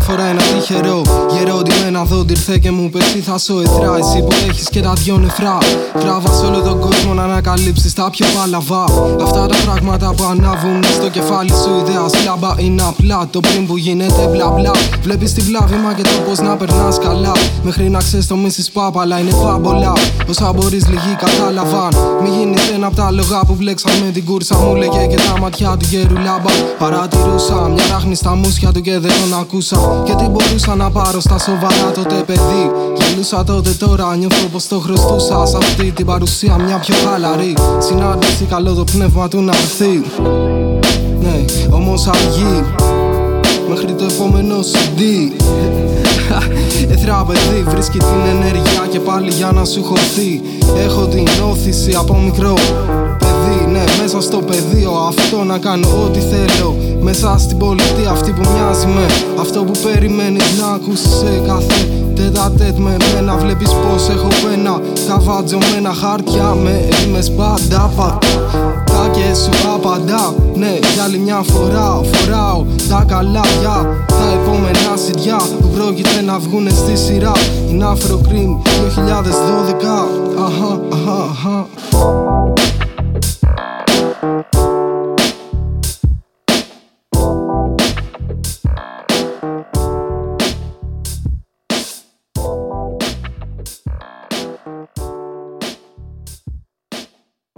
φορά ένα τυχερό. Γερόντιμένα δόντι ήρθε και μου πέσει θα σου εθρά Εσύ που έχεις και τα δυο νεφρά. Τράβας όλο τον κόσμο να ανακαλύψεις τα πιο παλαβά. Αυτά τα πράγματα που ανάβουν στο κεφάλι σου ιδέα σλάμπα είναι απλά. Το πριν που γίνεται μπλα μπλα. Βλέπεις την πλάβη μα και το πως να περνάς καλά. Μέχρι να ξέρεις το μίσης πάπα αλλά είναι πάμπολα. Όσα μπορείς λίγοι κατάλαβαν. Μη γίνεις ένα από τα λογά που με την κούρσα μου Λέγε και τα ματιά του γέρου λάμπα. Παρατηρούσα μια ράχνη στα μουσια του και δεν τον ακούσα Και τι μπορούσα να πάρω στα σοβαρά τότε παιδί. Γελούσα τότε τώρα νιώθω πως το χρωστούσα Σ' αυτή την παρουσία μια πιο χαλαρή. Συνάντηση καλό το πνεύμα του να έρθει. Ναι, όμως αργεί Μέχρι το επόμενο CD Εθρά παιδί βρίσκει την ενέργεια και πάλι για να σου χωθεί. Έχω την όθηση από μικρό παιδί. Ναι μέσα στο πεδίο αυτό να κάνω ό,τι θέλω Μέσα στην πολιτεία αυτή που μοιάζει με Αυτό που περιμένεις να ακούσεις σε κάθε τέτα τέτ με μένα. Βλέπεις πως έχω πένα Καβάτζω με ένα χάρτια με ρήμες πάντα Τα και σου απαντά Ναι για άλλη μια φορά φοράω τα καλά για Τα επόμενα σιδιά που πρόκειται να βγουνε στη σειρά. Είναι Afro Cream 2012 Αχα αχα αχα